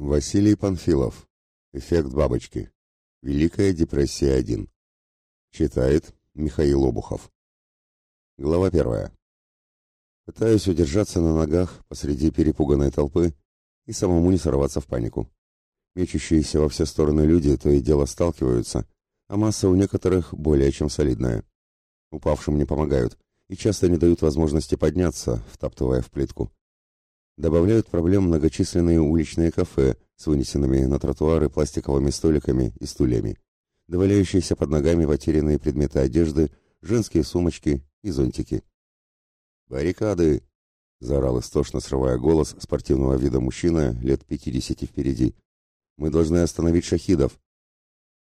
Василий Панфилов. Эффект бабочки. Великая депрессия 1. Читает Михаил Обухов. Глава первая. Пытаюсь удержаться на ногах посреди перепуганной толпы и самому не сорваться в панику. Мечущиеся во все стороны люди то и дело сталкиваются, а масса у некоторых более чем солидная. Упавшим не помогают и часто не дают возможности подняться, втаптывая в плитку. Добавляют проблем многочисленные уличные кафе с вынесенными на тротуары пластиковыми столиками и стульями, доваляющиеся под ногами потерянные предметы одежды, женские сумочки и зонтики. «Баррикады!» — заорал истошно, срывая голос спортивного вида мужчина лет пятидесяти впереди. «Мы должны остановить шахидов!»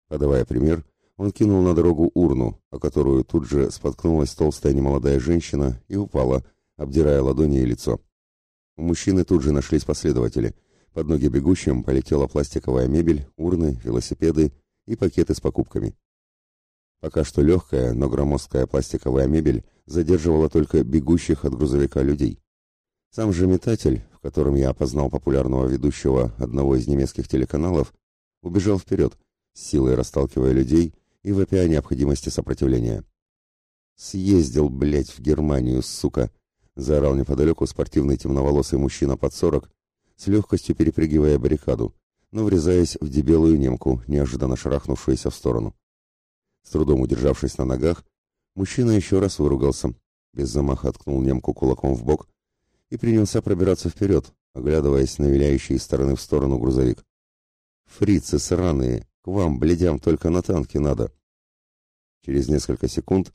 Подавая пример, он кинул на дорогу урну, о которую тут же споткнулась толстая немолодая женщина и упала, обдирая ладони и лицо. У мужчины тут же нашлись последователи. Под ноги бегущим полетела пластиковая мебель, урны, велосипеды и пакеты с покупками. Пока что легкая, но громоздкая пластиковая мебель задерживала только бегущих от грузовика людей. Сам же метатель, в котором я опознал популярного ведущего одного из немецких телеканалов, убежал вперед, с силой расталкивая людей и вопя о необходимости сопротивления. «Съездил, блядь, в Германию, сука!» Заорал неподалеку спортивный темноволосый мужчина под сорок, с легкостью перепрыгивая баррикаду, но врезаясь в дебелую немку, неожиданно шарахнувшуюся в сторону. С трудом удержавшись на ногах, мужчина еще раз выругался, без замаха ткнул немку кулаком в бок и принялся пробираться вперед, оглядываясь на виляющий стороны в сторону грузовик. «Фрицы сраные! К вам, бледям, только на танке надо!» Через несколько секунд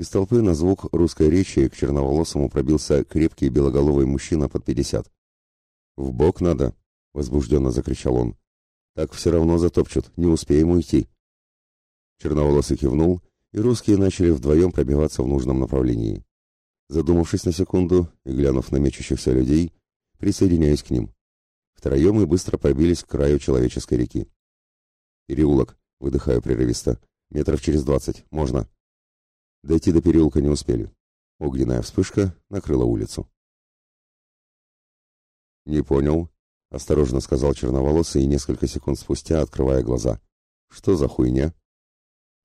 из толпы на звук русской речи к черноволосому пробился крепкий белоголовый мужчина под пятьдесят. «В бок надо!» — возбужденно закричал он. «Так все равно затопчут, не успеем уйти!» Черноволосый кивнул, и русские начали вдвоем пробиваться в нужном направлении. Задумавшись на секунду и глянув на мечущихся людей, присоединяюсь к ним. Втроем мы быстро пробились к краю человеческой реки. «Переулок», — выдыхаю прерывисто, — «метров через двадцать, можно». Дойти до переулка не успели. Огненная вспышка накрыла улицу. «Не понял», — осторожно сказал черноволосый несколько секунд спустя, открывая глаза. «Что за хуйня?»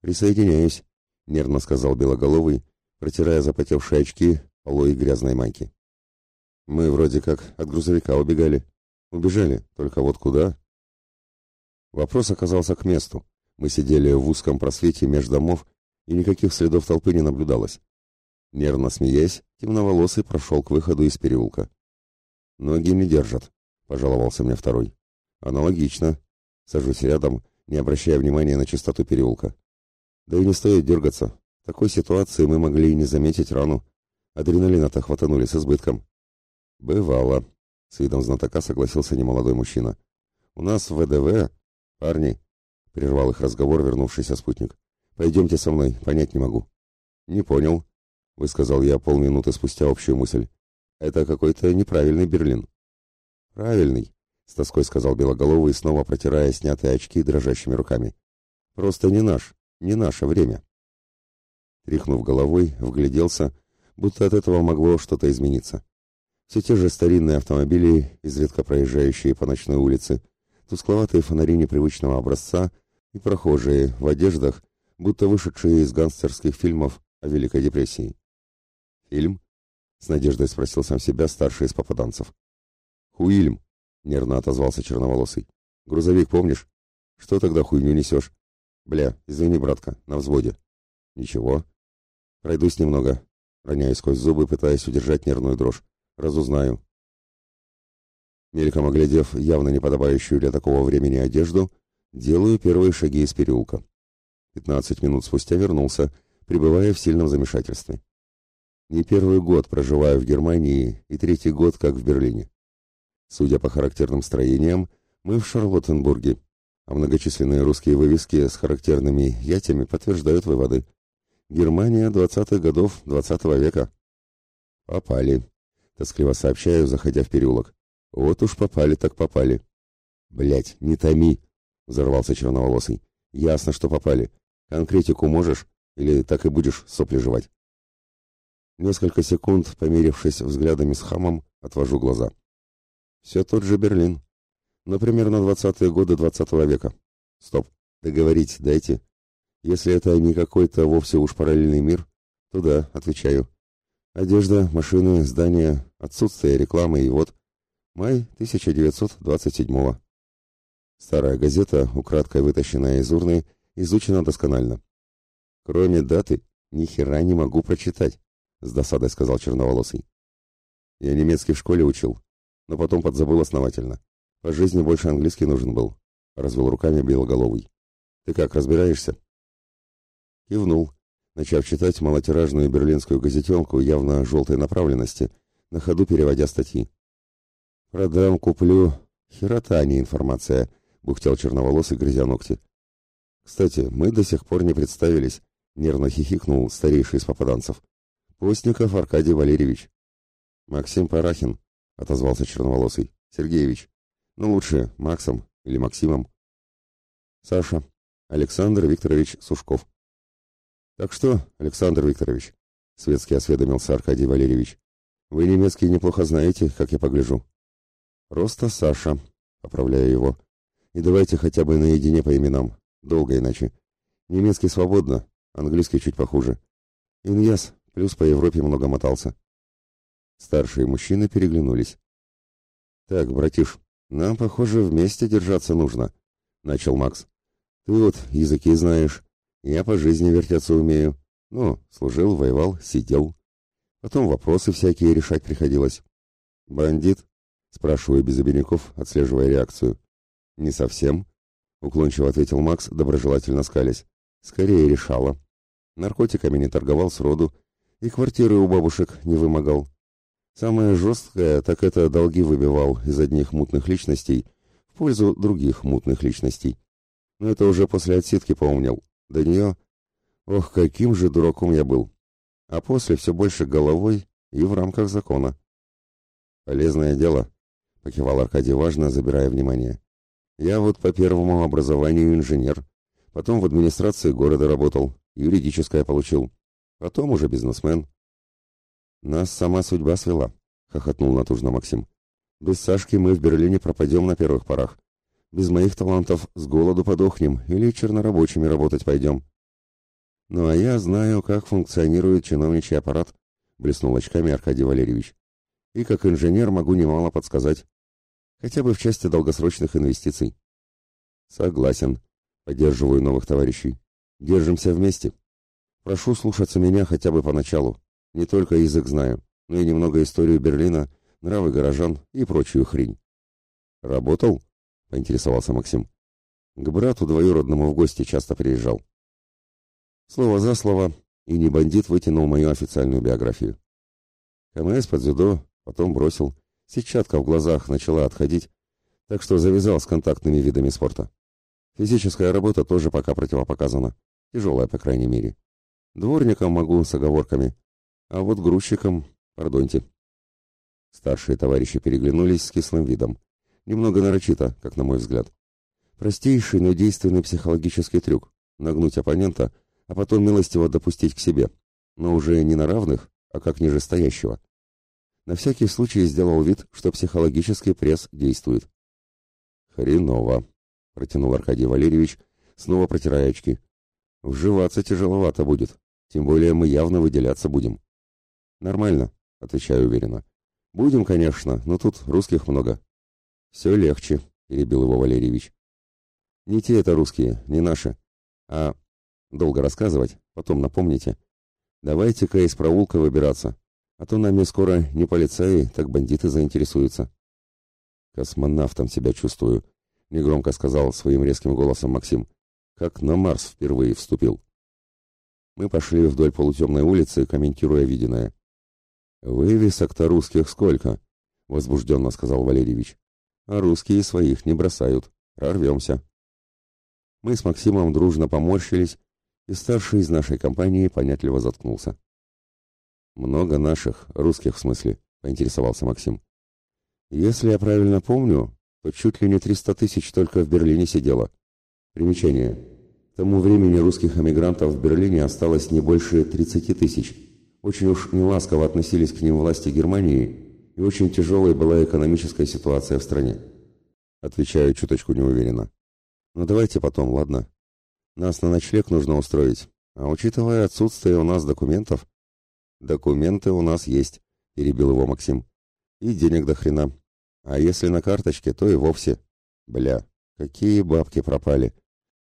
«Присоединяюсь», — нервно сказал Белоголовый, протирая запотевшие очки полой грязной майки. «Мы вроде как от грузовика убегали. Убежали, только вот куда?» Вопрос оказался к месту. Мы сидели в узком просвете между домов и никаких следов толпы не наблюдалось. Нервно смеясь, темноволосый прошел к выходу из переулка. «Ноги не держат», — пожаловался мне второй. «Аналогично». Сажусь рядом, не обращая внимания на чистоту переулка. «Да и не стоит дергаться. В такой ситуации мы могли и не заметить рану. Адреналина-то хватанули с избытком». «Бывало», — с видом знатока согласился немолодой мужчина. «У нас в ВДВ...» «Парни», — прервал их разговор вернувшийся спутник. Пойдемте со мной, понять не могу. Не понял, высказал я полминуты спустя общую мысль. Это какой-то неправильный Берлин. Правильный, с тоской сказал Белоголовый, снова протирая снятые очки дрожащими руками. Просто не наш, не наше время. Тряхнув головой, вгляделся, будто от этого могло что-то измениться. Все те же старинные автомобили, изредка проезжающие по ночной улице, тускловатые фонари непривычного образца и прохожие в одеждах, будто вышедшие из гангстерских фильмов о Великой депрессии. «Фильм?» — с надеждой спросил сам себя старший из попаданцев. «Хуильм», — нервно отозвался черноволосый. «Грузовик помнишь? Что тогда хуйню несешь? Бля, извини, братка, на взводе». «Ничего. Пройдусь немного», — роняя сквозь зубы, пытаясь удержать нервную дрожь. «Разузнаю». Мельком оглядев явно неподобающую для такого времени одежду, делаю первые шаги из переулка. Пятнадцать минут спустя вернулся, пребывая в сильном замешательстве. Не первый год проживаю в Германии и третий год как в Берлине. Судя по характерным строениям, мы в Шарлоттенбурге, а многочисленные русские вывески с характерными ятями подтверждают выводы. Германия двадцатых годов двадцатого века. Попали, тоскливо сообщаю, заходя в переулок. Вот уж попали так попали. Блять, не томи, взорвался черноволосый. Ясно, что попали. Конкретику можешь или так и будешь сопли жевать? Несколько секунд, померившись взглядами с хамом, отвожу глаза. Все тот же Берлин. Например, на двадцатые годы двадцатого века. Стоп, договорить дайте. Если это не какой-то вовсе уж параллельный мир, то да, отвечаю. Одежда, машины, здания, отсутствие рекламы и вот. Май 1927-го. Старая газета, украдкой вытащенная из урны, изучена досконально. Кроме даты, ни хера не могу прочитать, с досадой сказал черноволосый. Я немецкий в школе учил, но потом подзабыл основательно. По жизни больше английский нужен был, развел руками белоголовый. Ты как, разбираешься? Кивнул, начав читать малотиражную берлинскую газетенку явно желтой направленности, на ходу переводя статьи. «Продам, куплю. Херота, а не информация», — бухтел черноволосый, грызя ногти. «Кстати, мы до сих пор не представились», — нервно хихикнул старейший из попаданцев. «Постников Аркадий Валерьевич». «Максим Парахин», — отозвался черноволосый. «Сергеевич. Ну, лучше Максом или Максимом». «Саша. Александр Викторович Сушков». «Так что, Александр Викторович?» — светски осведомился Аркадий Валерьевич. «Вы немецкий неплохо знаете, как я погляжу». «Просто Саша», — поправляю его. «И давайте хотя бы наедине по именам. Долго иначе. Немецкий свободно, английский чуть похуже. Иньяс, плюс по Европе много мотался». Старшие мужчины переглянулись. «Так, братиш, нам, похоже, вместе держаться нужно», — начал Макс. «Ты вот языки знаешь, я по жизни вертеться умею. Ну, служил, воевал, сидел. Потом вопросы всякие решать приходилось. Бандит? Спрашиваю без обиняков, отслеживая реакцию. Не совсем, уклончиво ответил Макс, доброжелательно скалясь. Скорее решала. Наркотиками не торговал сроду, и квартиры у бабушек не вымогал. Самое жесткое, так это долги выбивал из одних мутных личностей в пользу других мутных личностей. Но это уже после отсидки поумнел. До нее... Ох, каким же дураком я был. А после все больше головой и в рамках закона. Полезное дело, покивал Аркадий важно, забирая внимание. Я вот по первому образованию инженер, потом в администрации города работал, юридическое получил, потом уже бизнесмен. Нас сама судьба свела, хохотнул натужно Максим. Без Сашки мы в Берлине пропадем на первых порах. Без моих талантов с голоду подохнем или чернорабочими работать пойдем. Ну а я знаю, как функционирует чиновничий аппарат, блеснул очками Аркадий Валерьевич. И как инженер могу немало подсказать. Хотя бы в части долгосрочных инвестиций. Согласен. Поддерживаю новых товарищей. Держимся вместе. Прошу слушаться меня хотя бы поначалу. Не только язык знаю, но и немного историю Берлина, нравы горожан и прочую хрень. Работал? — поинтересовался Максим. «К брату двоюродному в гости часто приезжал». Слово за слово, и не бандит вытянул мою официальную биографию. КМС под дзюдо, потом бросил. Сетчатка в глазах начала отходить, так что завязал с контактными видами спорта. Физическая работа тоже пока противопоказана. Тяжелая, по крайней мере. Дворником могу с оговорками, а вот грузчиком, пардоньте. Старшие товарищи переглянулись с кислым видом. Немного нарочито, как на мой взгляд. Простейший, но действенный психологический трюк — нагнуть оппонента, а потом милостиво допустить к себе, но уже не на равных, а как нижестоящего. На всякий случай сделал вид, что психологический пресс действует. «Хреново», — протянул Аркадий Валерьевич, снова протирая очки. «Вживаться тяжеловато будет, тем более мы явно выделяться будем». «Нормально», — отвечаю уверенно. «Будем, конечно, но тут русских много, «Все легче», — перебил его Валерьевич. «Не те это русские, не наши. А долго рассказывать, потом напомните. Давайте-ка из проулка выбираться, а то нами скоро не полицаи, так бандиты заинтересуются». «Космонавтом себя чувствую», — негромко сказал своим резким голосом Максим. «Как на Марс впервые вступил». Мы пошли вдоль полутемной улицы, комментируя виденное. «Вывесок-то русских сколько?» — возбужденно сказал Валерьевич а русские своих не бросают. Прорвемся. Мы с Максимом дружно поморщились, и старший из нашей компании понятливо заткнулся. «Много наших, русских в смысле», — поинтересовался Максим. «Если я правильно помню, то чуть ли не триста тысяч только в Берлине сидело. Примечание. К тому времени русских эмигрантов в Берлине осталось не больше тридцати тысяч. Очень уж неласково относились к ним власти Германии, и очень тяжелой была экономическая ситуация в стране. Отвечаю чуточку неуверенно. Ну давайте потом, ладно? Нас на ночлег нужно устроить. А учитывая отсутствие у нас документов... Документы у нас есть, перебил его Максим. И денег до хрена. А если на карточке, то и вовсе. Бля, какие бабки пропали.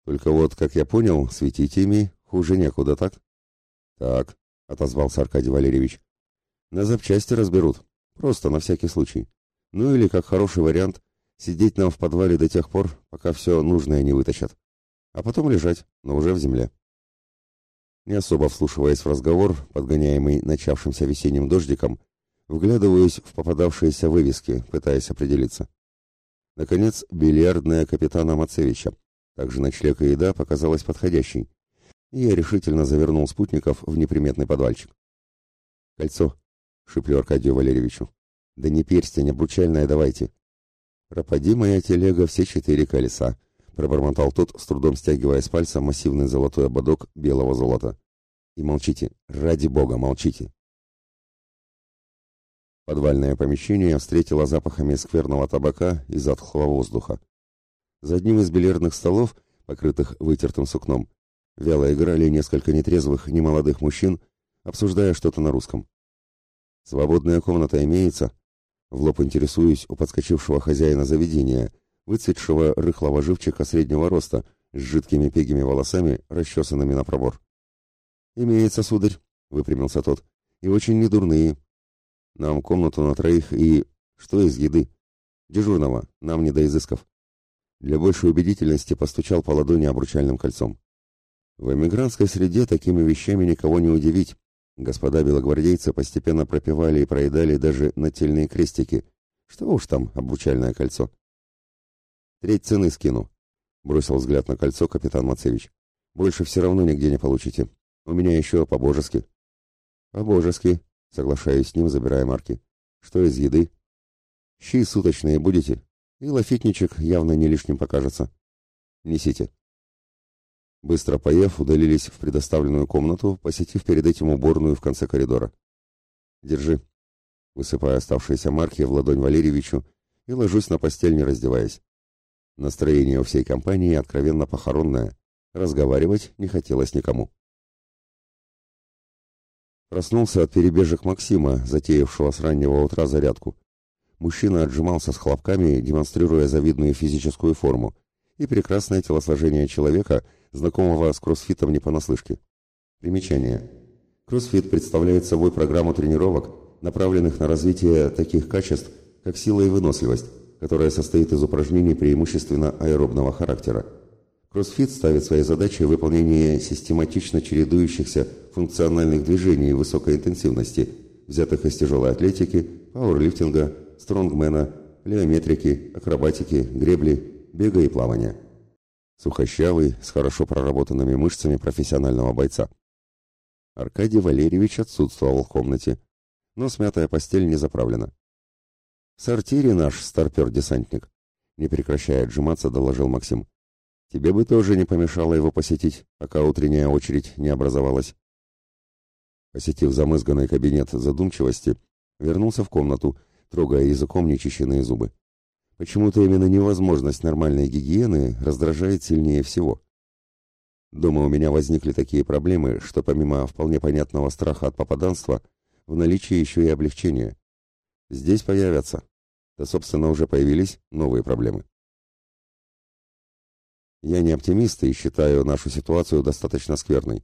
Только вот, как я понял, светить ими хуже некуда, так? Так, отозвался Аркадий Валерьевич. На запчасти разберут. Просто на всякий случай. Ну или, как хороший вариант, сидеть нам в подвале до тех пор, пока все нужное не вытащат. А потом лежать, но уже в земле. Не особо вслушиваясь в разговор, подгоняемый начавшимся весенним дождиком, вглядываюсь в попадавшиеся вывески, пытаясь определиться. Наконец, бильярдная капитана Мацевича. Также ночлег и еда показалась подходящей. И я решительно завернул спутников в неприметный подвальчик. «Кольцо», — шиплю Аркадию Валерьевичу. «Да не перстень, обручальное давайте». «Пропади моя телега все четыре колеса», — пробормотал тот, с трудом стягивая с пальца массивный золотой ободок белого золота. «И молчите, ради бога, молчите». Подвальное помещение встретило запахами скверного табака и затхлого воздуха. За одним из бильярдных столов, покрытых вытертым сукном, вяло играли несколько нетрезвых, немолодых мужчин, обсуждая что-то на русском. «Свободная комната имеется?» В лоб интересуюсь у подскочившего хозяина заведения — выцветшего рыхлого живчика среднего роста, с жидкими пегими волосами, расчесанными на пробор. «Имеется, сударь», — выпрямился тот, — «и очень недурные. Нам комнату на троих и... что из еды? Дежурного, нам не до изысков». Для большей убедительности постучал по ладони обручальным кольцом. В эмигрантской среде такими вещами никого не удивить. Господа белогвардейцы постепенно пропивали и проедали даже нательные крестики. Что уж там, обручальное кольцо. Треть цены скину. Бросил взгляд на кольцо капитан Мацевич. Больше все равно нигде не получите. У меня еще по-божески. По-божески, соглашаюсь с ним, забирая марки. Что из еды? Щи суточные будете? И лафитничек явно не лишним покажется. Несите. Быстро поев, удалились в предоставленную комнату, посетив перед этим уборную в конце коридора. Держи. Высыпая оставшиеся марки в ладонь Валерьевичу и ложусь на постель, не раздеваясь. Настроение у всей компании откровенно похоронное. Разговаривать не хотелось никому. Проснулся от перебежек Максима, затеявшего с раннего утра зарядку. Мужчина отжимался с хлопками, демонстрируя завидную физическую форму и прекрасное телосложение человека, знакомого с кроссфитом не понаслышке. Примечание. Кроссфит представляет собой программу тренировок, направленных на развитие таких качеств, как сила и выносливость, которая состоит из упражнений преимущественно аэробного характера. Кроссфит ставит своей задачей выполнение систематично чередующихся функциональных движений высокой интенсивности, взятых из тяжелой атлетики, пауэрлифтинга, стронгмена, плеометрики, акробатики, гребли, бега и плавания. Сухощавый, с хорошо проработанными мышцами профессионального бойца. Аркадий Валерьевич отсутствовал в комнате, но смятая постель не заправлена. Сортире наш старпер-десантник. Не прекращая отжиматься, доложил Максим. Тебе бы тоже не помешало его посетить, пока утренняя очередь не образовалась. Посетив замызганный кабинет задумчивости, вернулся в комнату, трогая языком нечищенные зубы. Почему-то именно невозможность нормальной гигиены раздражает сильнее всего. Дома у меня возникли такие проблемы, что помимо вполне понятного страха от попаданства, в наличии еще и облегчение. Здесь появятся. Да, собственно, уже появились новые проблемы. Я не оптимист и считаю нашу ситуацию достаточно скверной.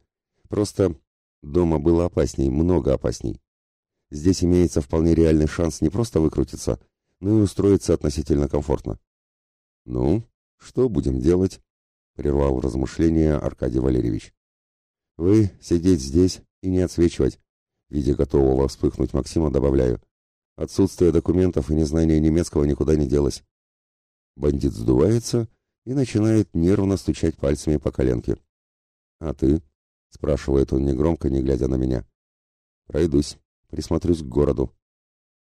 Просто дома было опасней, много опасней. Здесь имеется вполне реальный шанс не просто выкрутиться, но и устроиться относительно комфортно. «Ну, что будем делать?» — прервал размышления Аркадий Валерьевич. «Вы сидеть здесь и не отсвечивать», — видя готового вспыхнуть Максима, добавляю. Отсутствие документов и незнание немецкого никуда не делось. Бандит сдувается и начинает нервно стучать пальцами по коленке. «А ты?» — спрашивает он негромко, не глядя на меня. «Пройдусь, присмотрюсь к городу».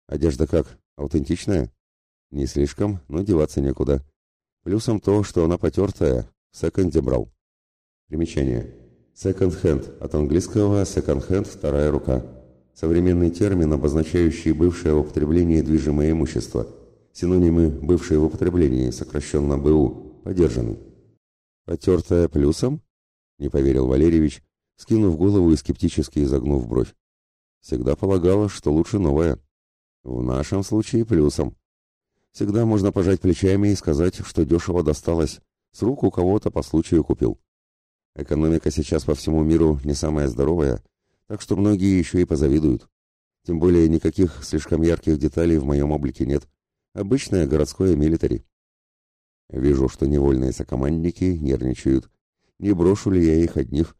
«Одежда как? Аутентичная?» «Не слишком, но деваться некуда. Плюсом то, что она потертая, в секонде брал». Примечание. Second-hand, от английского second-hand – вторая рука современный термин, обозначающий бывшее в употреблении движимое имущество, Синонимы, бывшие в употреблении, сокращенно БУ, подержанный. «Потертая плюсом?» — не поверил Валерьевич, скинув голову и скептически изогнув бровь. «Всегда полагала, что лучше новая. В нашем случае плюсом. Всегда можно пожать плечами и сказать, что дешево досталось, с рук у кого-то по случаю купил. Экономика сейчас по всему миру не самая здоровая, так что многие еще и позавидуют. Тем более никаких слишком ярких деталей в моем облике нет. Обычное городское милитари. Вижу, что невольные сокомандники нервничают. Не брошу ли я их одних?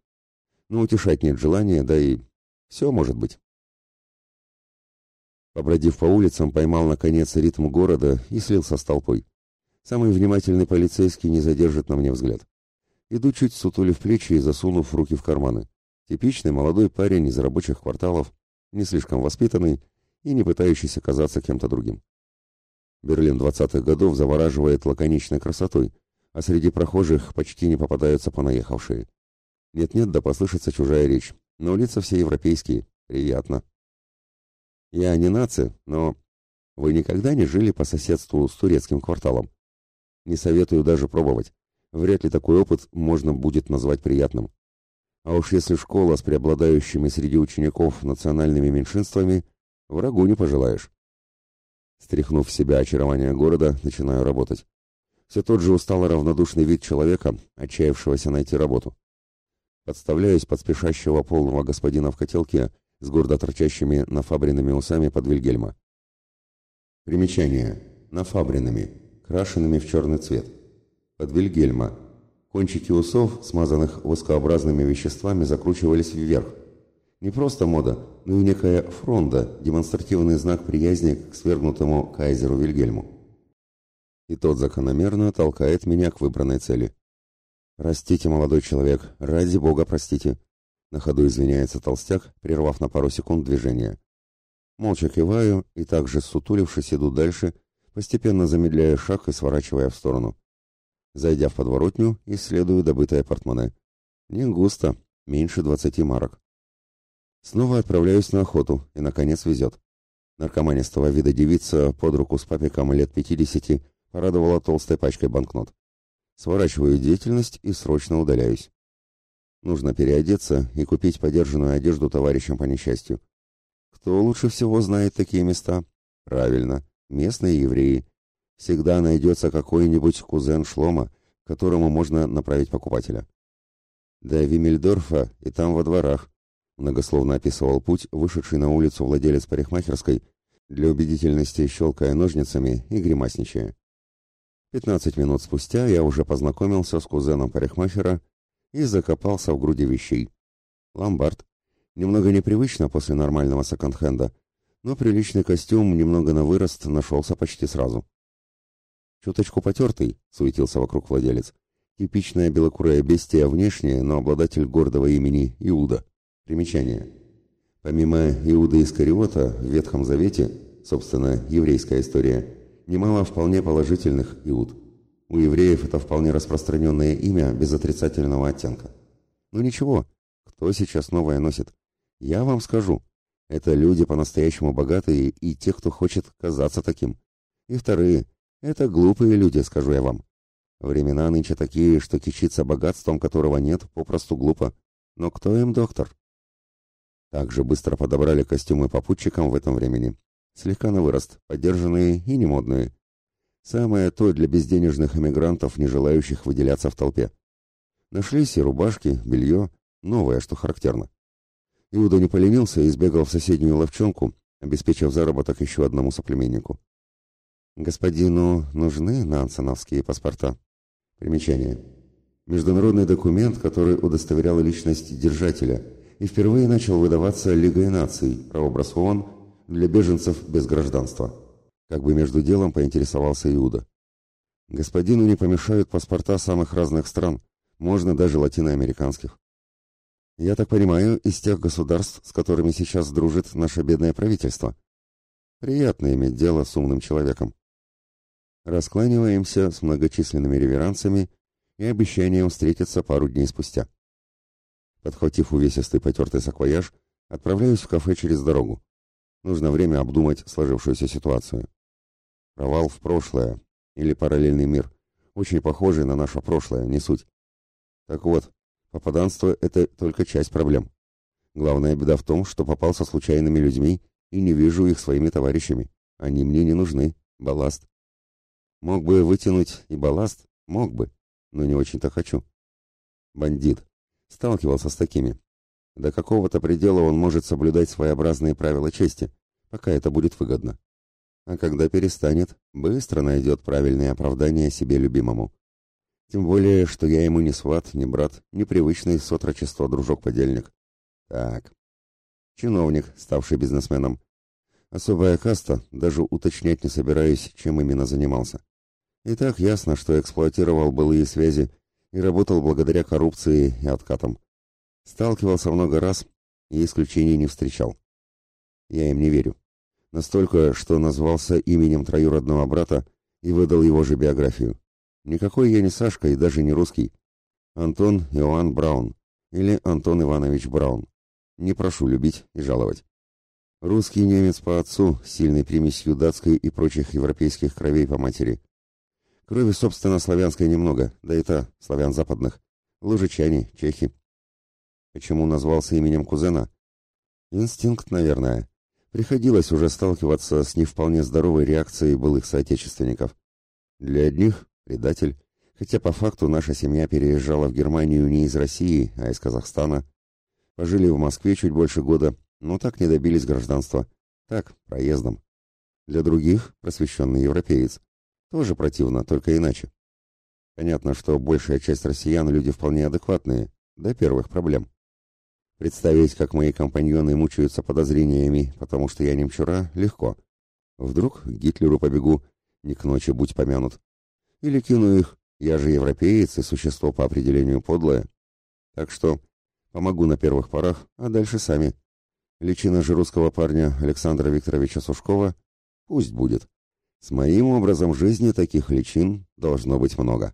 Но ну, утешать нет желания, да и все может быть. Побродив по улицам, поймал, наконец, ритм города и слился с толпой. Самый внимательный полицейский не задержит на мне взгляд. Иду чуть сутулив плечи и засунув руки в карманы. Типичный молодой парень из рабочих кварталов, не слишком воспитанный и не пытающийся казаться кем-то другим. Берлин 20-х годов завораживает лаконичной красотой, а среди прохожих почти не попадаются понаехавшие. Нет-нет, да послышится чужая речь, но лица все европейские, приятно. Я не нация, но вы никогда не жили по соседству с турецким кварталом? Не советую даже пробовать. Вряд ли такой опыт можно будет назвать приятным. А уж если школа с преобладающими среди учеников национальными меньшинствами, врагу не пожелаешь. Стряхнув в себя очарование города, начинаю работать. Все тот же устало равнодушный вид человека, отчаявшегося найти работу. Подставляюсь под спешащего полного господина в котелке с гордо торчащими нафабренными усами под Вильгельма. Примечание. Нафабренными, крашенными в черный цвет. Под Вильгельма. Кончики усов, смазанных воскообразными веществами, закручивались вверх, не просто мода, но и некая фронда, демонстративный знак приязни к свергнутому кайзеру Вильгельму. И тот закономерно толкает меня к выбранной цели. «Простите, молодой человек, ради бога, простите!» На ходу извиняется толстяк, прервав на пару секунд движение. Молча киваю и также, сутулившись, иду дальше, постепенно замедляя шаг и сворачивая в сторону. Зайдя в подворотню, исследую добытое портмоне. Не густо, меньше двадцати марок. Снова отправляюсь на охоту, и, наконец, везет. Наркоманистого вида девица под руку с папиком лет пятидесяти порадовала толстой пачкой банкнот. Сворачиваю деятельность и срочно удаляюсь. Нужно переодеться и купить подержанную одежду товарищам по несчастью. Кто лучше всего знает такие места? Правильно, местные евреи. Всегда найдется какой-нибудь кузен Шлома, которому можно направить покупателя. До Вимельдорфа и там во дворах, Многословно описывал путь, вышедший на улицу владелец парикмахерской, для убедительности щелкая ножницами и гримасничая. Пятнадцать минут спустя я уже познакомился с кузеном парикмахера и закопался в груди вещей. Ломбард. Немного непривычно после нормального секонд-хенда, но приличный костюм немного на вырост нашелся почти сразу. Чуточку потертый, суетился вокруг владелец. Типичная белокурая бестия внешне, но обладатель гордого имени Иуда. Примечание. Помимо Иуда Искариота в Ветхом Завете, собственно, еврейская история, немало вполне положительных Иуд. У евреев это вполне распространенное имя без отрицательного оттенка. Ну ничего, кто сейчас новое носит? Я вам скажу. Это люди по-настоящему богатые и те, кто хочет казаться таким. И вторые. Это глупые люди, скажу я вам. Времена нынче такие, что кичиться богатством, которого нет, попросту глупо. Но кто им доктор? Также быстро подобрали костюмы попутчикам в этом времени. Слегка на вырост, поддержанные и немодные. Самое то для безденежных эмигрантов, не желающих выделяться в толпе. Нашлись и рубашки, белье, новое, что характерно. Иуда не поленился и сбегал в соседнюю ловчонку, обеспечив заработок еще одному соплеменнику. Господину нужны нансеновские паспорта. Примечание. Международный документ, который удостоверял личность держателя – и впервые начал выдаваться Лигой наций, прообраз ООН для беженцев без гражданства. Как бы между делом поинтересовался Иуда. Господину не помешают паспорта самых разных стран, можно даже латиноамериканских. Я так понимаю, из тех государств, с которыми сейчас дружит наше бедное правительство. Приятно иметь дело с умным человеком. Раскланиваемся с многочисленными реверансами и обещанием встретиться пару дней спустя. Подхватив увесистый потертый саквояж, отправляюсь в кафе через дорогу. Нужно время обдумать сложившуюся ситуацию. Провал в прошлое или параллельный мир, очень похожий на наше прошлое, не суть. Так вот, попаданство — это только часть проблем. Главная беда в том, что попал со случайными людьми и не вижу их своими товарищами. Они мне не нужны. Балласт. Мог бы вытянуть и балласт, мог бы, но не очень-то хочу. Бандит. Сталкивался с такими. До какого-то предела он может соблюдать своеобразные правила чести, пока это будет выгодно. А когда перестанет, быстро найдет правильное оправдание себе любимому. Тем более, что я ему не сват, не брат, не привычный сотрочество дружок-подельник. Так. Чиновник, ставший бизнесменом. Особая каста, даже уточнять не собираюсь, чем именно занимался. И так ясно, что эксплуатировал былые связи и работал благодаря коррупции и откатам. Сталкивался много раз и исключений не встречал. Я им не верю. Настолько, что назвался именем троюродного брата и выдал его же биографию. Никакой я не Сашка и даже не русский. Антон Иоанн Браун или Антон Иванович Браун. Не прошу любить и жаловать. Русский немец по отцу, сильной примесью датской и прочих европейских кровей по матери. Крови, собственно, славянской немного, да и та, славян западных. Лужичане, чехи. Почему назвался именем кузена? Инстинкт, наверное. Приходилось уже сталкиваться с не вполне здоровой реакцией былых соотечественников. Для одних – предатель, хотя по факту наша семья переезжала в Германию не из России, а из Казахстана. Пожили в Москве чуть больше года, но так не добились гражданства. Так, проездом. Для других – просвещенный европеец. Тоже противно, только иначе. Понятно, что большая часть россиян – люди вполне адекватные, до первых проблем. Представить, как мои компаньоны мучаются подозрениями, потому что я немчура, легко. Вдруг Гитлеру побегу, не к ночи будь помянут. Или кину их, я же европеец и существо по определению подлое. Так что помогу на первых порах, а дальше сами. Личина же русского парня Александра Викторовича Сушкова пусть будет. С моим образом жизни таких личин должно быть много.